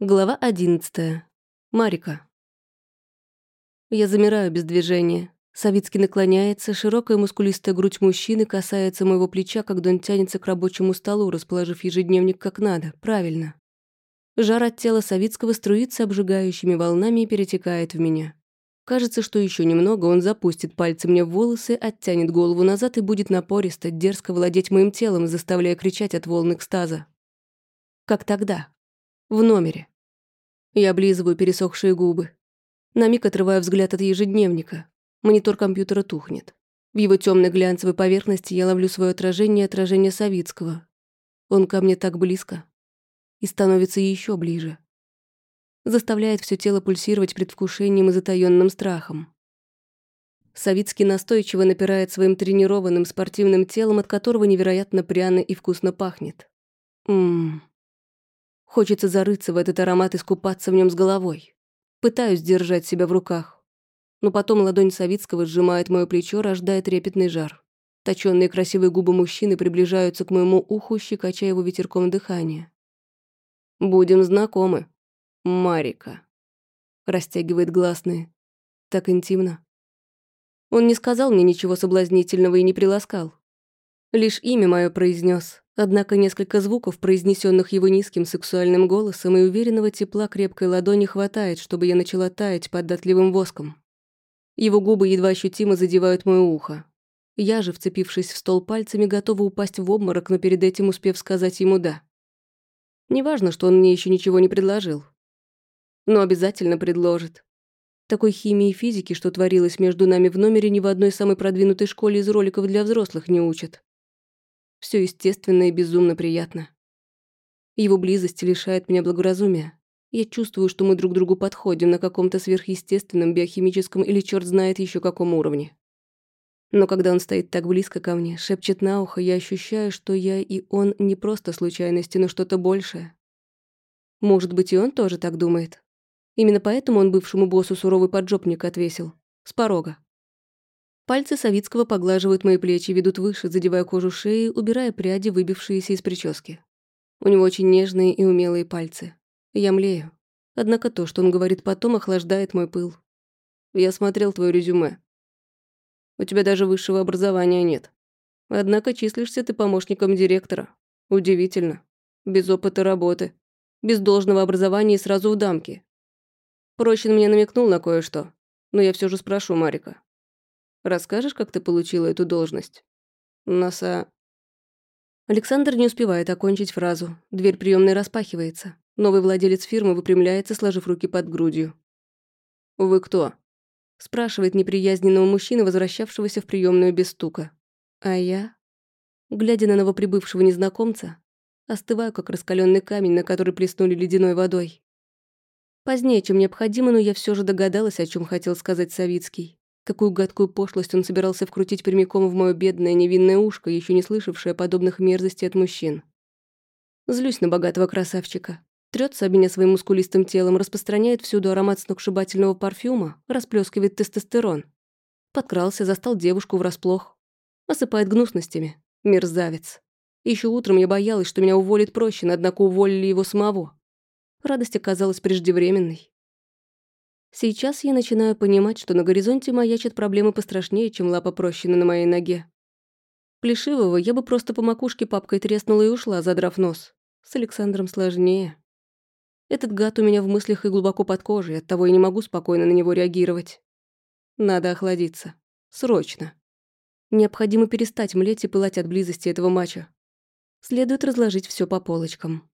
Глава 11. Марика. Я замираю без движения. Савицкий наклоняется, широкая мускулистая грудь мужчины касается моего плеча, когда он тянется к рабочему столу, расположив ежедневник как надо, правильно. Жар от тела Савицкого струится обжигающими волнами и перетекает в меня. Кажется, что еще немного он запустит пальцы мне в волосы, оттянет голову назад и будет напористо, дерзко владеть моим телом, заставляя кричать от волн экстаза. Как тогда, в номере. Я облизываю пересохшие губы. На миг отрываю взгляд от ежедневника. Монитор компьютера тухнет. В его темной глянцевой поверхности я ловлю свое отражение отражение Савицкого. Он ко мне так близко. И становится еще ближе. Заставляет все тело пульсировать предвкушением и затаённым страхом. Савицкий настойчиво напирает своим тренированным спортивным телом, от которого невероятно пряно и вкусно пахнет. Ммм. Хочется зарыться в этот аромат и скупаться в нем с головой. Пытаюсь держать себя в руках. Но потом ладонь Савицкого сжимает мое плечо, рождая трепетный жар. Точёные красивые губы мужчины приближаются к моему уху, щекоча его ветерком дыхания. «Будем знакомы, Марика», — растягивает гласные. Так интимно. Он не сказал мне ничего соблазнительного и не приласкал. Лишь имя мое произнес, Однако несколько звуков, произнесенных его низким сексуальным голосом и уверенного тепла крепкой ладони хватает, чтобы я начала таять под датливым воском. Его губы едва ощутимо задевают мое ухо. Я же, вцепившись в стол пальцами, готова упасть в обморок, но перед этим успев сказать ему «да». Неважно, что он мне еще ничего не предложил. Но обязательно предложит. Такой химии и физики, что творилось между нами в номере, ни в одной самой продвинутой школе из роликов для взрослых не учат. Все естественно и безумно приятно. Его близость лишает меня благоразумия. Я чувствую, что мы друг другу подходим на каком-то сверхъестественном биохимическом или черт знает еще каком уровне. Но когда он стоит так близко ко мне, шепчет на ухо, я ощущаю, что я и он не просто случайности, но что-то большее. Может быть, и он тоже так думает. Именно поэтому он бывшему боссу суровый поджопник отвесил. С порога. Пальцы Савицкого поглаживают мои плечи, ведут выше, задевая кожу шеи, убирая пряди, выбившиеся из прически. У него очень нежные и умелые пальцы. Я млею. Однако то, что он говорит потом, охлаждает мой пыл. Я смотрел твое резюме. У тебя даже высшего образования нет. Однако числишься ты помощником директора. Удивительно. Без опыта работы. Без должного образования и сразу в дамки. Прощин мне намекнул на кое-что. Но я все же спрошу Марика. Расскажешь, как ты получила эту должность? Носа... Александр не успевает окончить фразу. Дверь приемной распахивается. Новый владелец фирмы выпрямляется, сложив руки под грудью. «Вы кто?» спрашивает неприязненного мужчины, возвращавшегося в приемную без стука. А я, глядя на новоприбывшего незнакомца, остываю, как раскаленный камень, на который плеснули ледяной водой. Позднее, чем необходимо, но я все же догадалась, о чем хотел сказать Савицкий. Какую гадкую пошлость он собирался вкрутить прямиком в мое бедное невинное ушко, еще не слышавшее подобных мерзостей от мужчин. Злюсь на богатого красавчика. Трется об меня своим мускулистым телом, распространяет всюду аромат сногсшибательного парфюма, расплескивает тестостерон. Подкрался, застал девушку врасплох. Осыпает гнусностями. Мерзавец. Еще утром я боялась, что меня уволит проще, однако уволили его самого. Радость оказалась преждевременной. Сейчас я начинаю понимать, что на горизонте маячат проблемы пострашнее, чем лапа прощена на моей ноге. Плешивого я бы просто по макушке папкой треснула и ушла, задрав нос. С Александром сложнее. Этот гад у меня в мыслях и глубоко под кожей, оттого я не могу спокойно на него реагировать. Надо охладиться. Срочно. Необходимо перестать млеть и пылать от близости этого мача. Следует разложить все по полочкам.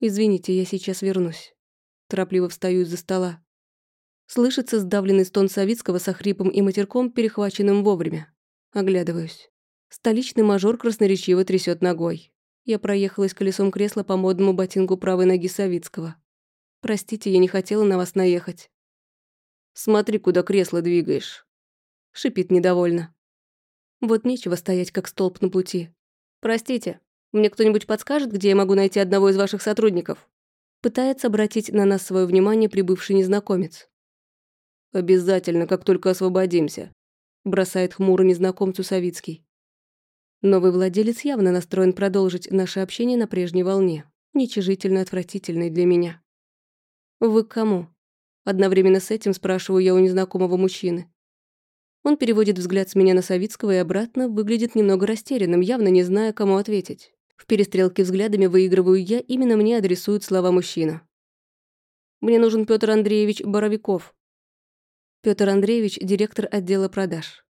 Извините, я сейчас вернусь. Торопливо встаю из-за стола. Слышится сдавленный стон Савицкого со хрипом и матерком, перехваченным вовремя. Оглядываюсь. Столичный мажор красноречиво трясет ногой. Я проехалась колесом кресла по модному ботинку правой ноги Савицкого. «Простите, я не хотела на вас наехать». «Смотри, куда кресло двигаешь», — шипит недовольно. Вот нечего стоять, как столб на пути. «Простите, мне кто-нибудь подскажет, где я могу найти одного из ваших сотрудников?» Пытается обратить на нас свое внимание прибывший незнакомец. «Обязательно, как только освободимся», – бросает хмуро незнакомцу Савицкий. Новый владелец явно настроен продолжить наше общение на прежней волне. уничижительно отвратительной для меня. «Вы к кому?» Одновременно с этим спрашиваю я у незнакомого мужчины. Он переводит взгляд с меня на Савицкого и обратно, выглядит немного растерянным, явно не зная, кому ответить. В перестрелке взглядами выигрываю я, именно мне адресуют слова мужчина. «Мне нужен Петр Андреевич Боровиков». Петр Андреевич – директор отдела продаж.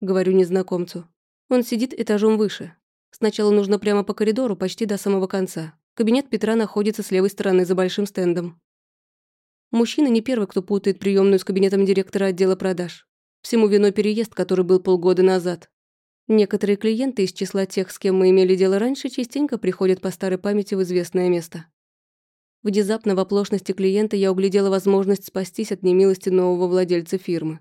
Говорю незнакомцу. Он сидит этажом выше. Сначала нужно прямо по коридору, почти до самого конца. Кабинет Петра находится с левой стороны, за большим стендом. Мужчина не первый, кто путает приемную с кабинетом директора отдела продаж. Всему виной переезд, который был полгода назад. Некоторые клиенты из числа тех, с кем мы имели дело раньше, частенько приходят по старой памяти в известное место. Внезапно в оплошности клиента я углядела возможность спастись от немилости нового владельца фирмы.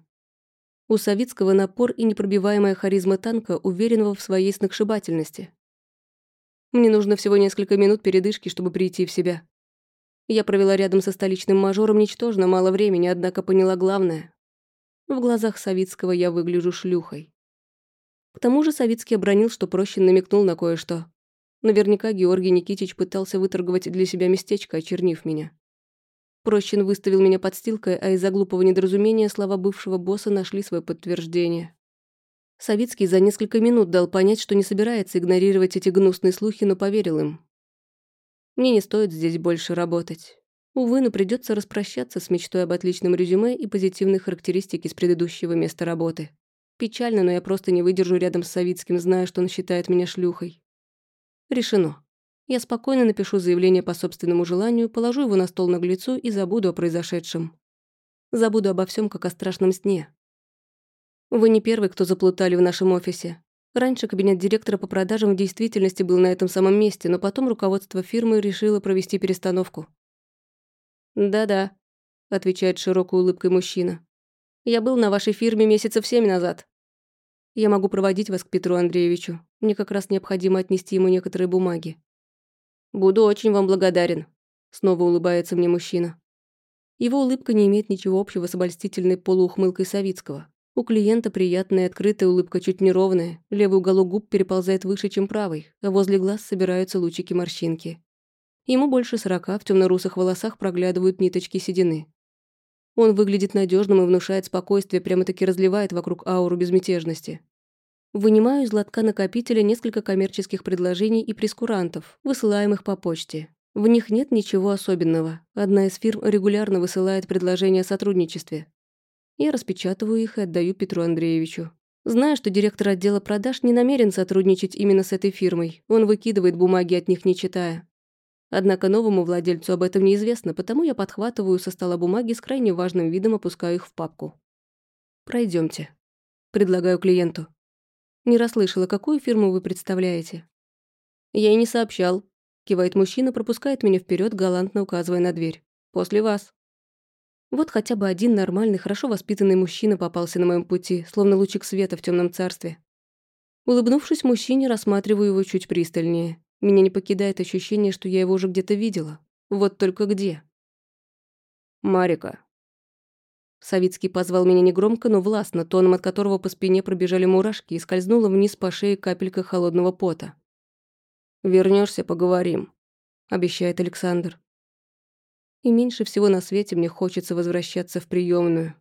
У Савицкого напор и непробиваемая харизма танка, уверенного в своей сногсшибательности. Мне нужно всего несколько минут передышки, чтобы прийти в себя. Я провела рядом со столичным мажором ничтожно мало времени, однако поняла главное. В глазах Савицкого я выгляжу шлюхой. К тому же Савицкий обронил, что проще намекнул на кое-что. Наверняка Георгий Никитич пытался выторговать для себя местечко, очернив меня. Прощин выставил меня подстилкой, а из-за глупого недоразумения слова бывшего босса нашли свое подтверждение. Савицкий за несколько минут дал понять, что не собирается игнорировать эти гнусные слухи, но поверил им. Мне не стоит здесь больше работать. Увы, но придется распрощаться с мечтой об отличном резюме и позитивной характеристике с предыдущего места работы. Печально, но я просто не выдержу рядом с Савицким, зная, что он считает меня шлюхой. Решено. Я спокойно напишу заявление по собственному желанию, положу его на стол наглецу и забуду о произошедшем. Забуду обо всем, как о страшном сне. Вы не первый, кто заплутали в нашем офисе. Раньше кабинет директора по продажам в действительности был на этом самом месте, но потом руководство фирмы решило провести перестановку. «Да-да», — отвечает широкой улыбкой мужчина. «Я был на вашей фирме месяцев семь назад. Я могу проводить вас к Петру Андреевичу. Мне как раз необходимо отнести ему некоторые бумаги». «Буду очень вам благодарен», — снова улыбается мне мужчина. Его улыбка не имеет ничего общего с обольстительной полуухмылкой Савицкого. У клиента приятная открытая улыбка чуть неровная, левый уголок губ переползает выше, чем правый, а возле глаз собираются лучики морщинки. Ему больше сорока, в темно-русых волосах проглядывают ниточки седины. Он выглядит надежным и внушает спокойствие, прямо-таки разливает вокруг ауру безмятежности. Вынимаю из лотка накопителя несколько коммерческих предложений и прескурантов, высылаемых по почте. В них нет ничего особенного. Одна из фирм регулярно высылает предложения о сотрудничестве. Я распечатываю их и отдаю Петру Андреевичу. Зная, что директор отдела продаж не намерен сотрудничать именно с этой фирмой, он выкидывает бумаги от них не читая. Однако новому владельцу об этом неизвестно, потому я подхватываю со стола бумаги с крайне важным видом, опускаю их в папку. Пройдемте. Предлагаю клиенту. Не расслышала, какую фирму вы представляете. Я и не сообщал. Кивает мужчина, пропускает меня вперед, галантно указывая на дверь. После вас. Вот хотя бы один нормальный, хорошо воспитанный мужчина попался на моем пути, словно лучик света в темном царстве. Улыбнувшись мужчине, рассматриваю его чуть пристальнее. Меня не покидает ощущение, что я его уже где-то видела. Вот только где. «Марика». Савицкий позвал меня негромко, но властно, тоном от которого по спине пробежали мурашки и скользнула вниз по шее капелька холодного пота. Вернешься, поговорим», — обещает Александр. И меньше всего на свете мне хочется возвращаться в приемную.